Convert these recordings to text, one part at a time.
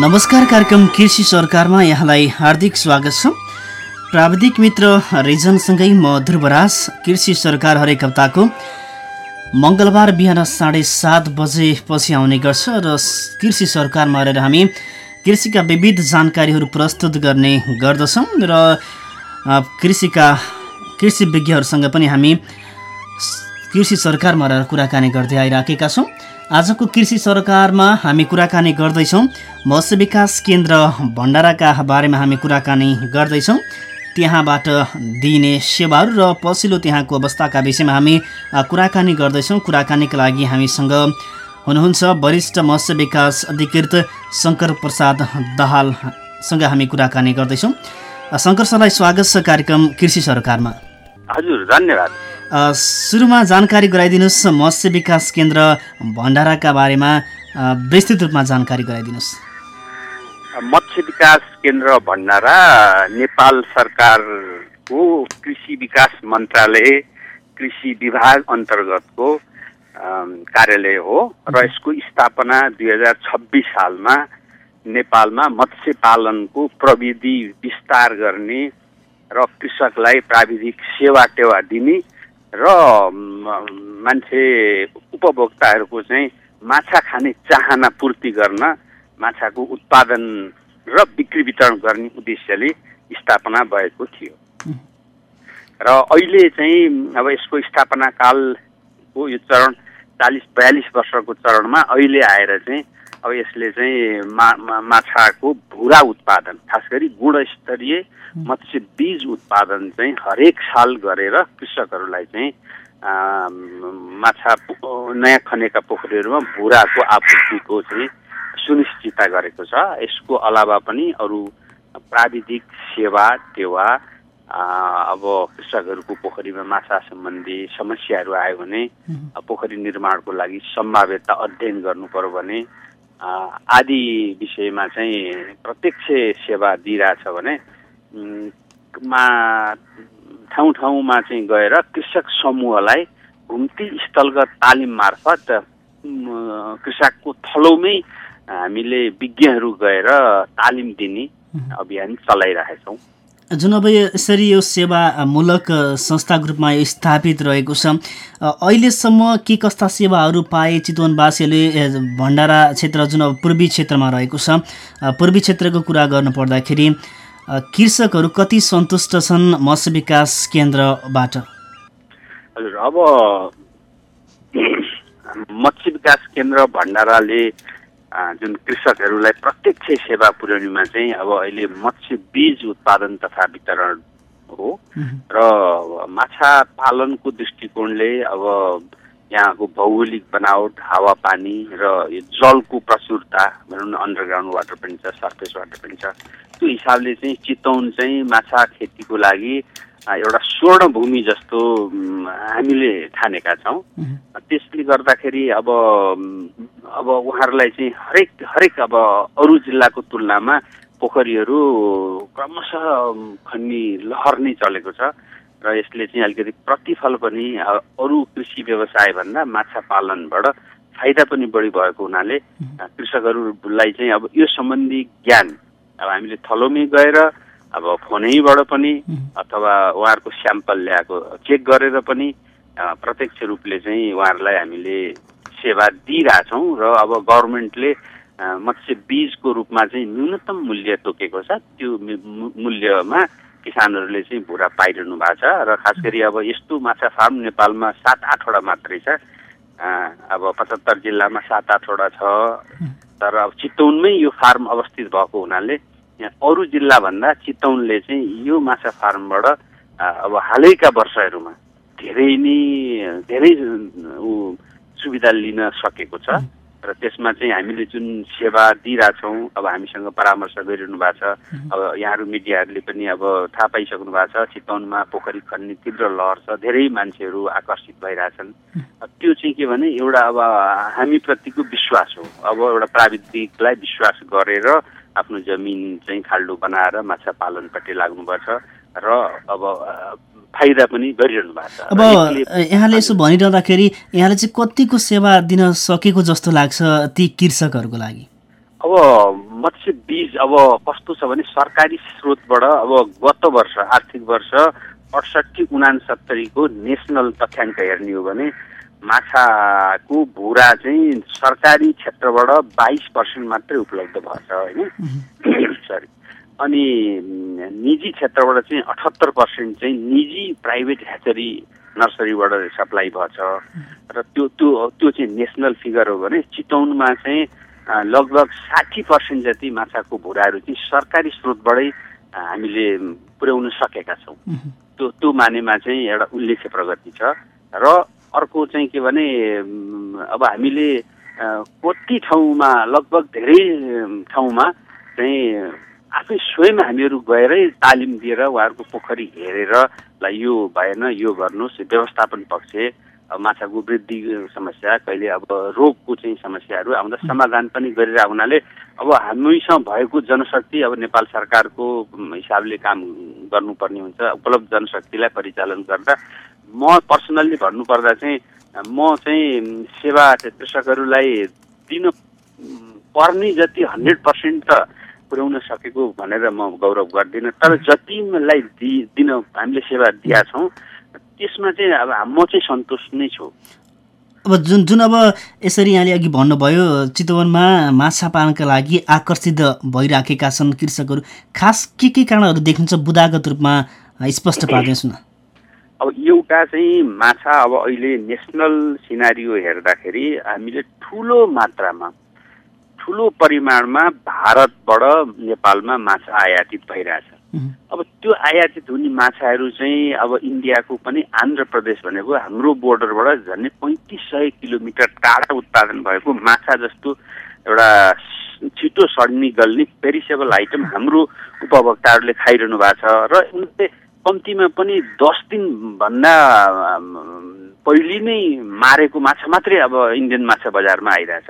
नमस्कार कार्यक्रम कृषि सरकारमा यहाँलाई हार्दिक स्वागत छ। प्राविधिक मित्र रिजनसँगै म ध्रुवराज कृषि सरकार हरेक हप्ताको मङ्गलबार बिहान साढे सात बजेपछि आउने गर्छ र कृषि सरकारमा रहेर हामी कृषिका विविध जानकारीहरू प्रस्तुत गर्ने गर्दछौँ र कृषिका कृषि विज्ञहरूसँग पनि हामी कृषि सरकारमा रहेर कुराकानी गर्दै आइराखेका छौँ। आजको कृषि सरकारमा हामी कुराकानी गर्दैछौँ। मत्स्य विकास केन्द्र भण्डाराका बारेमा हामी कुराकानी गर्दैछौँ। त्यहाँबाट दिइने सेवाहरू र पछिल्लो त्यहाँको अवस्थाका विषयमा हामी कुराकानी गर्दैछौँ। कुराकानीका लागि हामीसँग हुनुहुन्छ वरिष्ठ मत्स्य विकास अधिकृत शङ्कर प्रसाद दाहालसँग हामी कुराकानी गर्दैछौँ। शङ्कर सरलाई स्वागत छ कार्यक्रम कृषि सरकारमा। हजुर धन्यवाद। सुरुमा जानकारी गराइदिनुहोस् मत्स्य विकास केन्द्र भण्डाराका बारेमा विस्तृत रूपमा जानकारी गराइदिनुहोस्। मत्स्य विकास केन्द्र भण्डारा नेपाल सरकारको कृषि विकास मन्त्रालय कृषि विभाग अन्तर्गतको कार्यालय हो र यसको स्थापना दुई हजार छब्बिस सालमा नेपालमा मत्स्य पालनको प्रविधि विस्तार गर्ने र कृषकलाई प्राविधिक सेवा टेवा दिने र मान्छे उपभोक्ताहरूको चाहिँ माछा खाने चाहना पूर्ति गर्न माछाको उत्पादन र बिक्री वितरण गर्ने उद्देश्यले स्थापना भएको थियो। र अहिले चाहिँ अब यसको स्थापना कालको यो चरण चालिस बयालिस वर्षको चरणमा अहिले आएर चाहिँ अब यसले चाहिँ मा, मा माछाको भुरा उत्पादन खास गरी गुणस्तरीय मत्स्य बीज उत्पादन चाहिँ हरेक साल गरेर कृषकहरूलाई चाहिँ माछा नयाँ खनेका पोखरीहरूमा भुराको आपूर्तिको चाहिँ सुनिश्चितता गरेको छ। यसको अलावा पनि अरू प्राविधिक सेवा टेवा अब कृषकहरूको पोखरीमा माछा सम्बन्धी समस्याहरू आयो भने पोखरी निर्माणको लागि सम्भाव्यता अध्ययन गर्नु पर्यो भने आदि विषयमा चाहिँ प्रत्यक्ष सेवा दिइरहेछ भने मा ठाउँ ठाउँमा चाहिँ गएर कृषक समूहलाई घुम्ती स्थलगत तालिम मार्फत कृषकको थलोमै हामीले विज्ञहरू गएर तालिम दिने अभियान चलाइरहेछौँ। जुन अब यसरी यो सेवामूलक संस्थाको रूपमा स्थापित रहेको छ अहिलेसम्म के कस्ता सेवाहरू पाए चितवनवासीहरूले भण्डारा क्षेत्र जुन अब पूर्वी क्षेत्रमा रहेको छ पूर्वी क्षेत्रको कुरा गर्नु पर्दाखेरि कृषकहरू कति सन्तुष्ट छन् मत्स्य विकास केन्द्रबाट? हजुर अब मत्स्य विकास केन्द्र भण्डाराले जुन कृषकहरूलाई प्रत्यक्ष सेवा पुर्याउनेमा चाहिँ अब अहिले मत्स्य बीज उत्पादन तथा वितरण हो। र माछा पालनको दृष्टिकोणले अब यहाँको भौगोलिक बनावट हावापानी र यो जलको प्रचुरता भनौँ न अन्डरग्राउन्ड वाटर पनि छ सर्फेस वाटर पनि छ त्यो हिसाबले चाहिँ चितौन चाहिँ माछा खेतीको लागि एउटा स्वर्ण भूमि जस्तो हामीले ठानेका छौँ। त्यसले गर्दाखेरि अब अब उहाँहरूलाई चाहिँ हरेक हरेक अब अरू जिल्लाको तुलनामा पोखरीहरू क्रमशः खन्ने लहर नै चलेको छ। र यसले चाहिँ अलिकति प्रतिफल पनि अरू कृषि व्यवसायभन्दा माछा पालनबाट फाइदा पनि बढी भएको हुनाले कृषकहरूलाई चाहिँ अब यो सम्बन्धी ज्ञान अब हामीले थलोमै गएर अब फोनैबाट पनि अथवा उहाँहरूको स्याम्पल ल्याएको चेक गरेर पनि प्रत्यक्ष रूपले चाहिँ उहाँहरूलाई हामीले सेवा दिइरहेछौँ र अब गभर्मेन्टले मत्स्य बीजको रूपमा चाहिँ न्यूनतम मूल्य तोकेको छ। त्यो मूल्यमा किसानहरूले चाहिँ भुरा पाइरहनु भएको छ र खास गरी अब यस्तो माछा फार्म नेपालमा सात आठवटा मात्रै छ। अब पचहत्तर जिल्लामा सात आठवटा छ। तर अब चितौनमै यो फार्म अवस्थित भएको हुनाले अरू जिल्लाभन्दा चितौनले चाहिँ यो माछा फार्मबाट अब हालैका वर्षहरूमा धेरै नै धेरै सुविधा लिन सकेको छ। र त्यसमा चाहिँ हामीले जुन सेवा दिइरहेछौँ अब हामीसँग परामर्श गरिरहनु भएको छ। अब यहाँहरू मिडियाहरूले पनि अब थाहा पाइसक्नु भएको छ चितवनमा पोखरी खन्ने तीव्र लहर छ धेरै मान्छेहरू आकर्षित भइरहेछन्। त्यो चाहिँ के भने एउटा अब हामीप्रतिको विश्वास हो। अब एउटा प्राविधिकलाई विश्वास गरेर आफ्नो जमिन चाहिँ खाल्डो बनाएर माछा पालनपट्टि लाग्नुपर्छ र अब फाइदा पनि गरिरहनु भएको छ। अब यहाँले यसो भनिरहँदाखेरि यहाँले चाहिँ कतिको सेवा दिन सकेको जस्तो लाग्छ ती कृषकहरूको लागि? अब मत्स्य बीज अब कस्तो छ भने सरकारी स्रोतबाट अब गत वर्ष आर्थिक वर्ष अडसट्ठी उनासत्तरीको नेसनल तथ्याङ्क हेर्ने हो भने माछाको भुरा चाहिँ सरकारी क्षेत्रबाट बाइस पर्सेन्ट मात्रै उपलब्ध भएछ होइन? सरी अनि निजी क्षेत्रबाट चाहिँ अठहत्तर पर्सेन्ट चाहिँ निजी प्राइभेट ह्याचरी नर्सरीबाट सप्लाई भएछ। र त्यो त्यो त्यो चाहिँ नेसनल फिगर हो भने चितौनमा चाहिँ लगभग साठी पर्सेन्ट जति माछाको भुराहरू चाहिँ सरकारी स्रोतबाटै हामीले पुर्याउन सकेका छौँ। त्यो त्यो मानेमा चाहिँ एउटा उल्लेख्य प्रगति छ। र अर्को चाहिँ के भने अब हामीले कति ठाउँमा लगभग धेरै ठाउँमा चाहिँ आफै स्वयं हामीहरू गएरै तालिम दिएर उहाँहरूको पोखरी हेरेर ल यो भएन यो गर्नुहोस् व्यवस्थापन पक्ष माछाको वृद्धि समस्या कहिले अब रोगको चाहिँ समस्याहरू आउँदा समाधान पनि गरेर हुनाले अब हामीसँग भएको जनशक्ति अब नेपाल सरकारको हिसाबले काम गर्नुपर्ने हुन्छ उपलब्ध जनशक्तिलाई परिचालन गर्दा म पर्सनल्ली भन्नुपर्दा चाहिँ म चाहिँ सेवा कृषकहरूलाई दिन पर्ने जति हन्ड्रेड पर्सेन्ट त पुर्याउन सकेको भनेर म गौरव गर्दिनँ। तर जतिलाई दि दिन हामीले सेवा दिएका छौँ त्यसमा चाहिँ अब म चाहिँ सन्तुष्ट नै छु। अब जुन जुन अब यसरी यहाँले अघि भन्नुभयो चितवनमा माछा पालनका लागि आकर्षित भइराखेका छन् कृषकहरू। खास के के कारणहरू देखिन्छ बुदागत रूपमा? स्पष्ट पार्दैछु न अब एउटा चाहिँ माछा अब अहिले नेसनल सिनारियो हेर्दाखेरि हामीले ठुलो मात्रामा ठुलो परिमाणमा भारतबाट नेपालमा माछा आयातित भइरहेछ। अब त्यो आयातित हुने माछाहरू चाहिँ अब इन्डियाको पनि आन्ध्र प्रदेश भनेको हाम्रो बोर्डरबाट झन्डै पैँतिस सय किलोमिटर टाढा उत्पादन भएको माछा जस्तो एउटा छिटो सड्ने गल्ने पेरिसेबल आइटम हाम्रो उपभोक्ताहरूले खाइरहनु भएको छ र उनले कम्तीमा पनि दस दिनभन्दा पहिले नै मारेको माछा मात्रै अब इन्डियन माछा बजारमा आइरहेछ।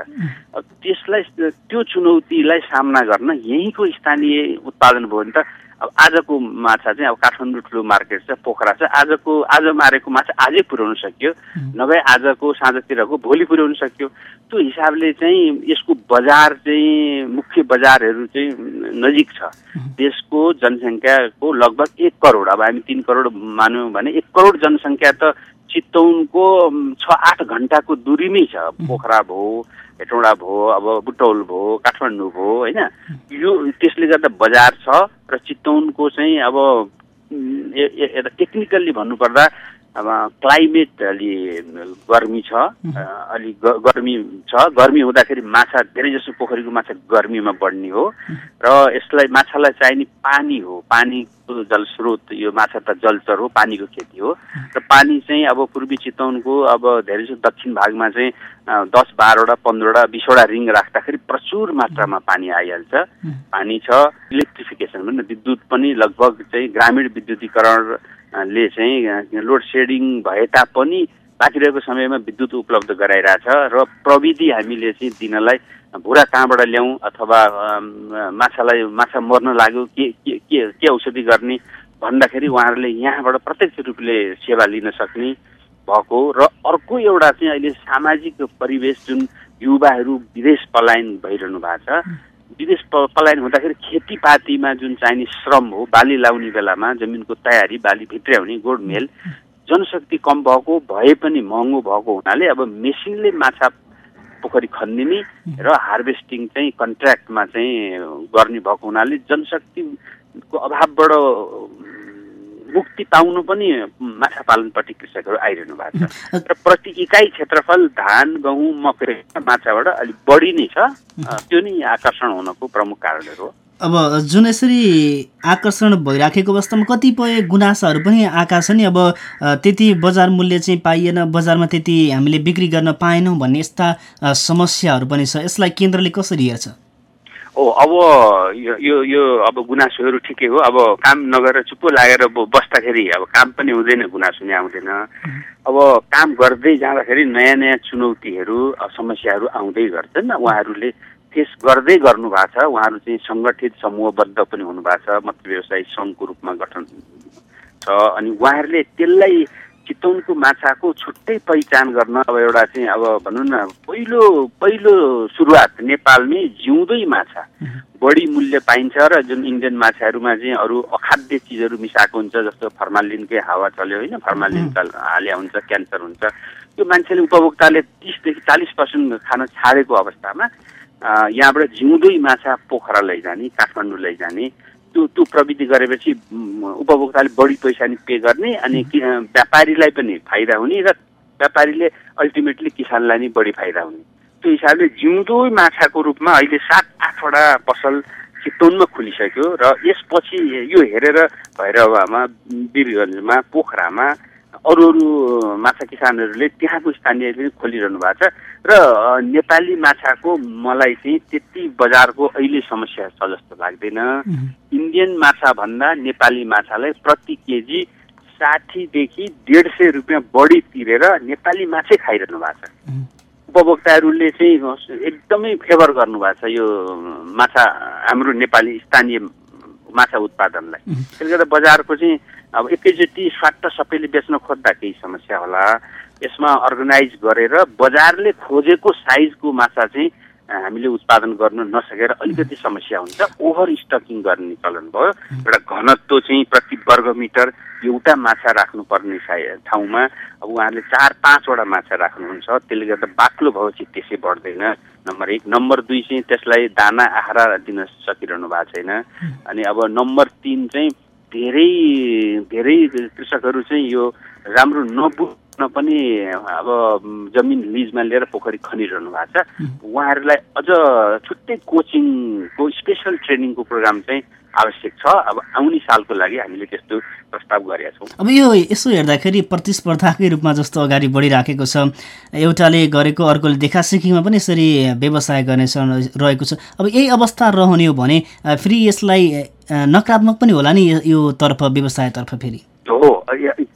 त्यसलाई त्यो चुनौतीलाई सामना गर्न यहीँको स्थानीय उत्पादन भयो भने त अब आजको माछा चाहिँ अब काठमाडौँ ठुलो मार्केट छ पोखरा छ। आजको आज मारेको माछा आजै पुर्याउन सक्यो। नभए आजको साँझतिरको भोलि पुर्याउन सक्यो। त्यो हिसाबले चाहिँ यसको बजार चाहिँ मुख्य बजारहरू चाहिँ नजिक छ। देशको जनसङ्ख्याको लगभग एक करोड अब हामी तिन करोड मान्यौँ भने एक करोड जनसङ्ख्या त चितौनको छ आठ घन्टाको दूरीमै छ। पोखरा भयो हेटौँडा भयो अब बुटौल भयो काठमाडौँ भयो होइन? यो त्यसले गर्दा बजार छ र चितौनको चाहिँ अब टेक्निकल्ली भन्नुपर्दा अब क्लाइमेट अलि गर्मी छ। अलि गर्मी छ। गर्मी हुँदाखेरि माछा धेरै जसो पोखरीको माछा गर्मीमा बढ्ने हो। र यसलाई माछालाई चाहिने पानी हो। पानीको जल स्रोत यो माछा त जलचर हो पानीको खेती हो। र पानी चाहिँ अब पूर्वी चितवनको अब धेरै जसो दक्षिण भागमा चाहिँ दस बाह्रवटा पन्ध्रवटा बिसवटा रिङ राख्दाखेरि प्रचुर मात्रामा पानी आइहाल्छ। पानी छ। इलेक्ट्रिफिकेसन पनि विद्युत पनि लगभग चाहिँ ग्रामीण विद्युतीकरण ले चाहिँ लोड सेडिङ भए तापनि बाँकी रहेको समयमा विद्युत उपलब्ध गराइरहेछ र प्रविधि हामीले चाहिँ दिनलाई भुरा कहाँबाट ल्याउँ अथवा माछालाई माछा मर्न लाग्यो के के के औषधि गर्ने भन्दाखेरि उहाँहरूले यहाँबाट प्रत्यक्ष रूपले सेवा लिन सक्ने भएको र अर्को एउटा चाहिँ अहिले सामाजिक परिवेश जुन युवाहरू विदेश पलायन भइरहनु भएको छ विदेश पलायन हुँदाखेरि खेतीपातीमा जुन चाहिने श्रम हो बाली लाउने बेलामा जमिनको तयारी बाली भित्र्याउने गोडमेल जनशक्ति कम भएको भए पनि महँगो भएको हुनाले अब मेसिनले माछा पोखरी खनिदिने र हार्भेस्टिङ चाहिँ कन्ट्र्याक्टमा चाहिँ गर्ने भएको हुनाले जनशक्तिको अभावबाट मुक्ति पाउनु पनि माछा पालनपट्टि कृषकहरू आइरहनु भएको छ। र प्रति इकाइ क्षेत्रफल धान गहुँ मकै माछाबाट अलिक बढी नै छ। त्यो नै आकर्षण हुनको प्रमुख कारणहरू हो। अब जुन यसरी आकर्षण भइराखेको अवस्थामा कतिपय गुनासाहरू पनि आएका छन् अब त्यति बजार मूल्य चाहिँ पाइएन बजारमा त्यति हामीले बिक्री गर्न पाएनौँ भन्ने यस्ता समस्याहरू पनि छ। यसलाई केन्द्रले कसरी हेर्छ? ओ अब यो यो यो अब गुनासोहरू ठिकै हो। अब काम नगरेर चुप्पो लागेर बस्दाखेरि अब काम पनि हुँदैन गुनासो नै आउँदैन। अब काम गर्दै जाँदाखेरि नयाँ नयाँ चुनौतीहरू समस्याहरू आउँदै गर्छन्। उहाँहरूले फेस गर्दै गर्नु भएको छ। उहाँहरू चाहिँ सङ्गठित समूहबद्ध पनि हुनुभएको छ। मत्स्य व्यवसाय सङ्घको रूपमा गठन छ। अनि उहाँहरूले त्यसलाई चितवनको माछाको छुट्टै पहिचान गर्न अब एउटा चाहिँ अब भनौँ न पहिलो पहिलो सुरुवात नेपालमै जिउँदै माछा। बढी मूल्य पाइन्छ र जुन इन्डियन माछाहरूमा चाहिँ अरू अखाद्य चिजहरू मिसाएको हुन्छ जस्तो फर्मालिनकै हावा चल्यो होइन फर्मालिन हाल्या हुन्छ क्यान्सर हुन्छ। त्यो मान्छेले उपभोक्ताले तिसदेखि चालिस पर्सेन्ट खान छाडेको अवस्थामा यहाँबाट जिउँदै माछा पोखरा लैजाने काठमाडौँ लैजाने त्यो त्यो प्रविधि गरेपछि उपभोक्ताले बढी पैसा नि पे गर्ने अनि व्यापारीलाई पनि फाइदा हुने र व्यापारीले अल्टिमेटली किसानलाई नै बढी फाइदा हुने। त्यो हिसाबले जिउँदो माछाको रूपमा अहिले सात आठवटा पसल चितवनमा खुलिसक्यो र यसपछि यो हेरेर भैरवामा वीरगन्जमा पोखरामा अरू अरू माछा किसानहरूले त्यहाँको स्थानीयले खोलिरहनु भएको छ। र नेपाली माछाको मलाई चाहिँ त्यति बजारको अहिले समस्या छ जस्तो लाग्दैन। इन्डियन माछा भन्दा नेपाली माछालाई प्रति केजी साठीदेखि डेढ सय रुपियाँ बढी तिरेर नेपाली माछै खाइरहनु भएको छ। उपभोक्ताहरूले चाहिँ एकदमै फेभर गर्नुभएको छ यो माछा हाम्रो नेपाली स्थानीय माछा उत्पादनलाई। त्यसले गर्दा बजारको चाहिँ अब एकैचोटि स्वाट सबैले बेच्न खोज्दा केही समस्या होला। यसमा अर्गनाइज गरेर बजारले खोजेको साइजको माछा चाहिँ हामीले उत्पादन गर्न नसकेर अलिकति समस्या हुन्छ। ओभर स्टकिङ गर्ने चलन भयो। एउटा घनत्व चाहिँ प्रति वर्ग मिटर एउटा माछा राख्नुपर्ने ठाउँमा अब उहाँहरूले चार पाँचवटा माछा राख्नुहुन्छ। त्यसले गर्दा बाक्लो चाहिँ त्यसै बढ्दैन। नम्बर एक। नम्बर दुई चाहिँ त्यसलाई दाना आहारा दिन सकिरहनु भएको छैन। अनि अब नम्बर तिन चाहिँ धेरै धेरै कृषकहरू चाहिँ यो राम्रो नबुझ्न पनि अब जमिन लिजमा लिएर पोखरी खनिरहनु भएको छ। उहाँहरूलाई अझ छुट्टै कोचिङको स्पेसल ट्रेनिङको प्रोग्राम चाहिँ आवश्यक छ। अब आउने सालको लागि हामीले त्यस्तो प्रस्ताव गरेका छौँ। अब यो यसो हेर्दाखेरि प्रतिस्पर्धाकै रूपमा जस्तो अगाडि बढिराखेको छ। एउटाले गरेको अर्कोले देखासेखीमा पनि यसरी व्यवसाय गर्ने रहेको छ। अब यही अवस्था रहने हो भने फेरि यसलाई नकारात्मक पनि होला नि यो तर्फ व्यवसायतर्फ फेरि? हो।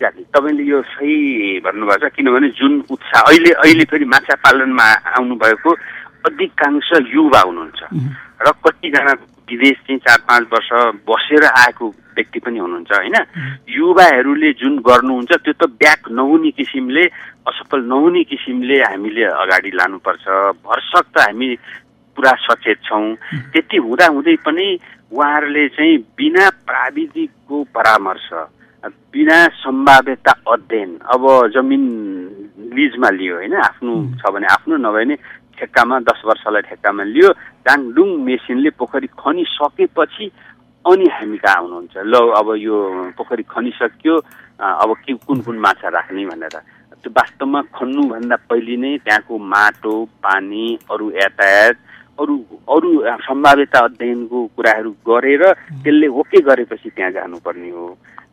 एक्ज्याक्टली तपाईँले यो सही भन्नुभएको छ किनभने जुन उत्साह अहिले अहिले फेरि माछा पालनमा आउनुभएको अधिकांश युवा हुनुहुन्छ। र कतिजना विदेश चाहिँ चार पाँच वर्ष बसेर आएको व्यक्ति पनि हुनुहुन्छ होइन? युवाहरूले जुन गर्नुहुन्छ त्यो त ब्याक नहुने किसिमले असफल नहुने किसिमले हामीले अगाडि लानुपर्छ। भरसक त हामी पुरा सचेत छौँ। त्यति हुँदा हुँदै पनि उहाँहरूले चाहिँ बिना प्राविधिकको परामर्श बिना सम्भाव्यता अध्ययन। अब जमिन लिजमा लियो होइन आफ्नो छ भने आफ्नो नभए भने ठेक्कामा दस वर्षलाई ठेक्कामा लियो। डाङडुङ मेसिनले पोखरी खनिसकेपछि अनि हामी कहाँ आउनुहुन्छ ल अब यो पोखरी खनिसक्यो अब के कुन कुन माछा राख्ने भनेर। त्यो वास्तवमा खन्नुभन्दा पहिले नै त्यहाँको माटो पानी अरू यातायात अरू अरू सम्भाव्यता अध्ययनको कुराहरू गरेर त्यसले ओके गरेपछि त्यहाँ जानुपर्ने हो।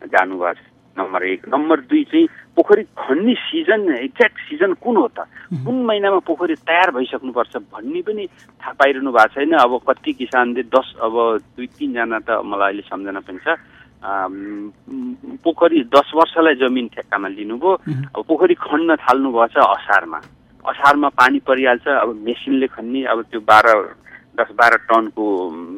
जानुभएको छ नम्बर एक। नम्बर दुई चाहिँ पोखरी खन्ने सिजन एक्ज्याक्ट सिजन कुन हो त? कुन महिनामा पोखरी तयार भइसक्नुपर्छ भन्ने पनि थाहा पाइरहनु भएको छैन। अब कति किसानले दस अब दुई तिनजना त मलाई अहिले सम्झना पनि छ। पोखरी दस वर्षलाई जमिन ठेक्कामा लिनुभयो। अब पोखरी खन्न थाल्नु छ असारमा। असारमा पानी परिहाल्छ। अब मेसिनले खन्ने अब त्यो बाह्र दस बाह्र टनको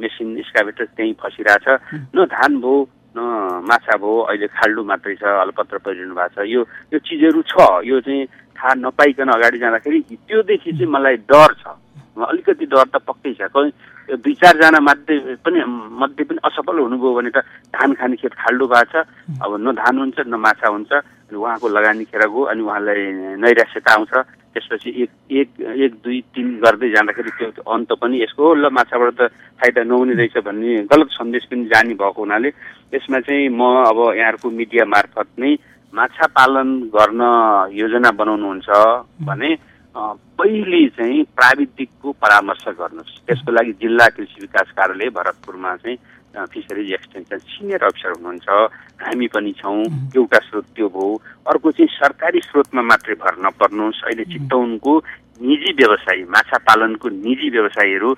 मेसिन स्काभेटर त्यहीँ फसिरहेछ। न धान भयो माछा भयो अहिले खाल्डु मात्रै छ अलपत्र परिरहनु भएको छ। यो यो चिजहरू छ। यो चाहिँ थाहा नपाइकन अगाडि जाँदाखेरि त्योदेखि चाहिँ मलाई डर छ। अलिकति डर त पक्कै छ। कहीँ दुई चारजना मध्ये पनि मध्ये पनि असफल हुनुभयो भने त धान खाने खेत खाल्डु भएको छ। अब न धान हुन्छ न माछा हुन्छ। अनि उहाँको लगानी खेर गयो अनि उहाँलाई नैराश्यता आउँछ। त्यसपछि एक एक एक दुई तिन गर्दै जाँदाखेरि त्यो अन्त पनि यसको ल माछाबाट त फाइदा नहुने रहेछ भन्ने गलत सन्देश पनि जाने भएको हुनाले यसमा चाहिँ म अब यहाँहरूको मिडिया मार्फत नै माछा पालन गर्न योजना बनाउनुहुन्छ भने पहिले चाहिँ प्राविधिकको परामर्श गर्नुहोस्। त्यसको लागि जिल्ला कृषि विकास कार्यालय भरतपुरमा चाहिँ फिसरिज एक्सटेन्सन सिनियर अफिसर हुनुहुन्छ हामी पनि छौँ एउटा स्रोत त्यो भयो अर्को चाहिँ सरकारी स्रोतमा मात्रै भर नपर्नुहोस् अहिले चितवनको निजी व्यवसायी माछा पालनको निजी व्यवसायीहरू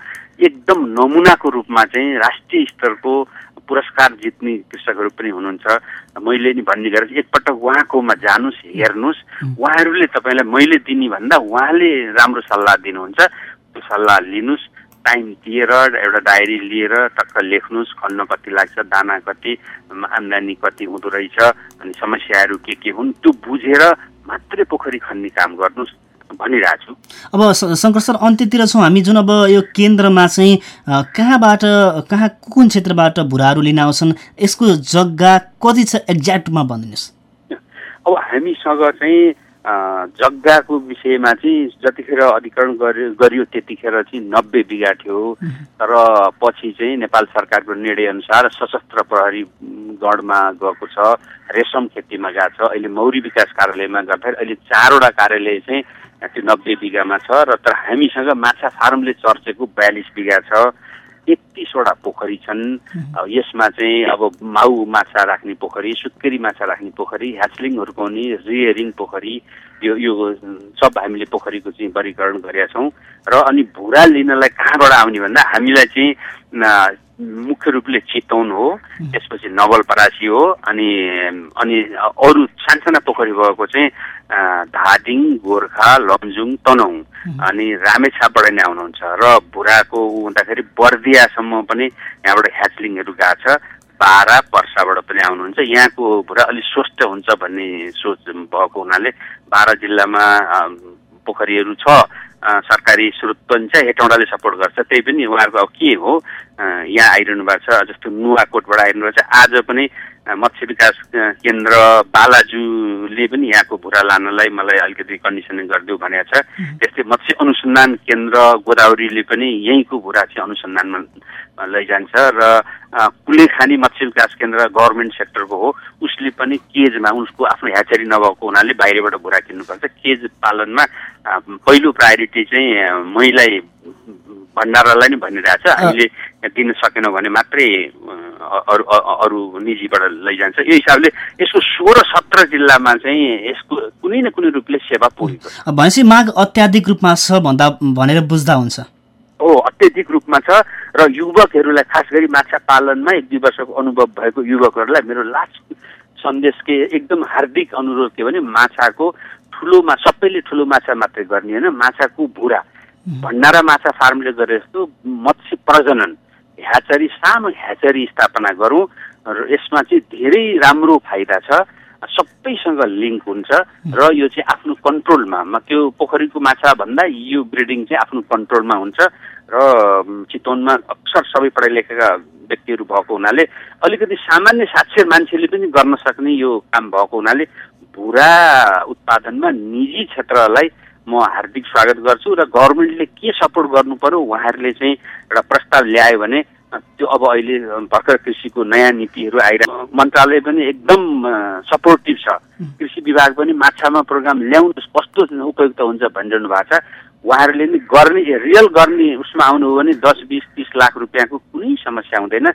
एकदम नमुनाको रूपमा चाहिँ राष्ट्रिय स्तरको पुरस्कार जित्ने कृषकहरू पनि हुनुहुन्छ। मैले नि भन्ने गरेर एकपटक उहाँकोमा जानुहोस् हेर्नुहोस्। उहाँहरूले तपाईँलाई मैले दिने भन्दा उहाँले राम्रो सल्लाह दिनुहुन्छ। त्यो सल्लाह लिनुहोस्। टाइम दिएर एउटा डायरी लिएर टक्क लेख्नुहोस् खन्न कति लाग्छ दाना कति आम्दानी कति हुँदो रहेछ अनि समस्याहरू के के हुन् त्यो बुझेर मात्रै पोखरी खन्ने काम गर्नुहोस् भनिरहेको छु अब शङ्कर सर अन्त्यतिर छौँ हामी जुन अब यो केन्द्रमा चाहिँ कहाँबाट कहाँ कुन क्षेत्रबाट भुराहरू लिन आउँछन् यसको जग्गा कति छ एक्ज्याक्टमा भनिदिनुहोस्। अब हामीसँग चाहिँ जग्गाको विषयमा चाहिँ जतिखेर अधिकरण गरियो त्यतिखेर चाहिँ नब्बे बिघा थियो। तर पछि चाहिँ नेपाल सरकारको निर्णय अनुसार सशस्त्र प्रहरी गढमा गएको छ रेशम खेतीमा गएको छ। अहिले मौरी विकास कार्यालयमा गर्दाखेरि अहिले चारवटा कार्यालय चाहिँ त्यो नब्बे बिघामा छ र तर हामीसँग माछा फार्मले चर्चेको बयालिस बिघा छ। तेत्तिसवटा पोखरी छन्। यसमा चाहिँ अब माउ माछा राख्ने पोखरी सुत्केरी माछा राख्ने पोखरी ह्याचलिङहरूको पनि रियरिङ पोखरी यो यो सब हामीले पोखरीको चाहिँ वर्गीकरण गरेका छौँ। र अनि भुरा लिनलाई कहाँबाट आउने भन्दा हामीलाई चाहिँ मुख्य रूपले चितौन हो त्यसपछि नवलपरासी हो अनि अनि अरू सानसाना पोखरी भएको चाहिँ धादिङ गोर्खा लमजुङ तनहुङ अनि रामेछापबाट नै आउनुहुन्छ र भुराको हुँदाखेरि बर्दियासम्म पनि यहाँबाट ह्याचलिङहरू गएको छ बाह्र पर्साबाट पनि आउनुहुन्छ। यहाँको भुरा अलिक स्वस्थ हुन्छ भन्ने सोच भएको हुनाले बाह्र जिल्लामा पोखरीहरू छ सरकारी स्रोत पनि छ हेटौँडाले सपोर्ट गर्छ त्यही पनि उहाँहरूको अब के हो यहाँ आइरहनु भएको छ जस्तो नुवाकोटबाट आइरहनु भएको छ। आज पनि मत्स्य विकास केन्द्र बालाजुले पनि यहाँको भुरा लानलाई मलाई अलिकति कन्डिसनिङ गरिदियो भनेको छ। त्यस्तै मत्स्य अनुसन्धान केन्द्र गोदावरीले पनि यहीँको भुरा चाहिँ अनुसन्धानमा लैजान्छ र कुलेखानी मत्स्य विकास केन्द्र गभर्मेन्ट सेक्टरको हो। उसले पनि केजमा उसको आफ्नो ह्याचरी नभएको हुनाले बाहिरबाट भुरा किन्नुपर्छ। केज पालनमा पहिलो प्रायोरिटी चाहिँ मैलाई भण्डारालाई नै भनिरहेछ। हामीले दिन सकेनौँ भने मात्रै अरू अरू निजीबाट लैजान्छ। यो हिसाबले यसको सोह्र सत्र जिल्लामा चाहिँ यसको कुनै न कुनै रूपले सेवा पुगेको भनेपछि माग अत्याधिक रूपमा छ भन्दा भनेर बुझ्दा हुन्छ। हो अत्याधिक रूपमा छ र युवकहरूलाई खास गरी माछा पालनमा एक दुई वर्षको अनुभव भएको युवकहरूलाई मेरो लास्ट सन्देश के एकदम हार्दिक अनुरोध के भने माछाको ठुलोमा सबैले ठुलो माछा मात्रै गर्ने होइन। माछाको भुरा भण्डारा माछा फार्मले गरे जस्तो मत्स्य प्रजनन ह्याचरी सानो ह्याचरी स्थापना गरौँ र यसमा चाहिँ धेरै राम्रो फाइदा छ सबैसँग लिङ्क हुन्छ र यो चाहिँ आफ्नो कन्ट्रोलमा त्यो पोखरीको माछा भन्दा यो ब्रिडिङ चाहिँ आफ्नो कन्ट्रोलमा हुन्छ र चितवनमा अक्सर सबै पढाइ लेखेका व्यक्तिहरू भएको हुनाले अलिकति सामान्य साक्षर मान्छेले पनि गर्न सक्ने यो काम भएको हुनाले भुरा उत्पादनमा निजी क्षेत्रलाई म हार्दिक स्वागत गर्छु र गभर्मेन्टले के सपोर्ट गर्नु पर्यो उहाँहरूले चाहिँ एउटा प्रस्ताव ल्यायो भने त्यो अब अहिले भर्खर कृषिको नयाँ नीतिहरू आइरहेको मन्त्रालय पनि एकदम सपोर्टिभ छ। कृषि विभाग पनि माछामा प्रोग्राम ल्याउनु कस्तो उपयुक्त हुन्छ भनिरहनु भएको छ। उहाँहरूले नि गर्ने रियल गर्ने उसमा आउनु हो भने दस बिस तिस लाख रुपियाँको कुनै समस्या हुँदैन।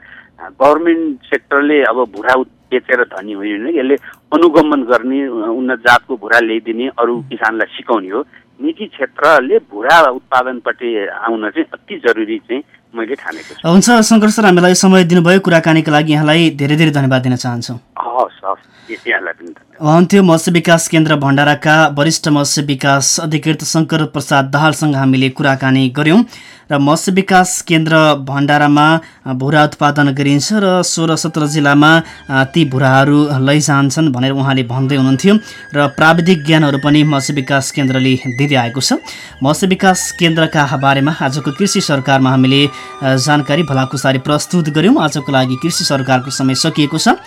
गभर्मेन्ट सेक्टरले अब भुरा बेचेर धनी होइन यसले अनुगमन गर्ने उन्नत जातको भुरा ल्याइदिने अरू किसानलाई सिकाउने हो। निजी क्षेत्रले भुरा उत्पादनपट्टि आउन चाहिँ अति जरुरी चाहिँ मैले ठानेको छु। हुन्छ शङ्कर सर हामीलाई समय दिनुभयो। कुराकानीको लागि यहाँलाई धेरै धेरै धन्यवाद दिन चाहन्छु। अन्त्य मत्स्य विकास केन्द्र भण्डाराका वरिष्ठ मत्स्य विकास अधिकृत शङ्कर प्रसाद दाहालसँग हामीले कुराकानी गऱ्यौँ र मत्स्य विकास केन्द्र भण्डारामा भुरा उत्पादन गरिन्छ र सोह्र सत्र जिल्लामा ती भुराहरू लैजान्छन् भनेर उहाँले भन्दै हुनुहुन्थ्यो र प्राविधिक ज्ञानहरू पनि मत्स्य विकास केन्द्रले दिँदै आएको छ। मत्स्य विकास केन्द्रका बारेमा आजको कृषि सरकारमा हामीले जानकारी भलाकुसारी प्रस्तुत गऱ्यौँ। आजको लागि कृषि सरकारको समय सकिएको छ।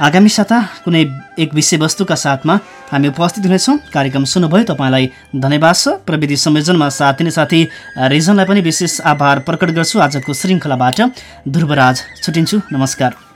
आगामी साता कुनै एक विषयवस्तुका साथमा हामी उपस्थित हुनेछौँ। कार्यक्रम सुन्नुभयो। तपाईँलाई धन्यवाद छ। प्रविधि संयोजनमा साथ दिने साथी रिजनलाई पनि विशेष आभार प्रकट गर्छु आजको श्रृङ्खलाबाट। ध्रुवराज छुटिन्छु। नमस्कार।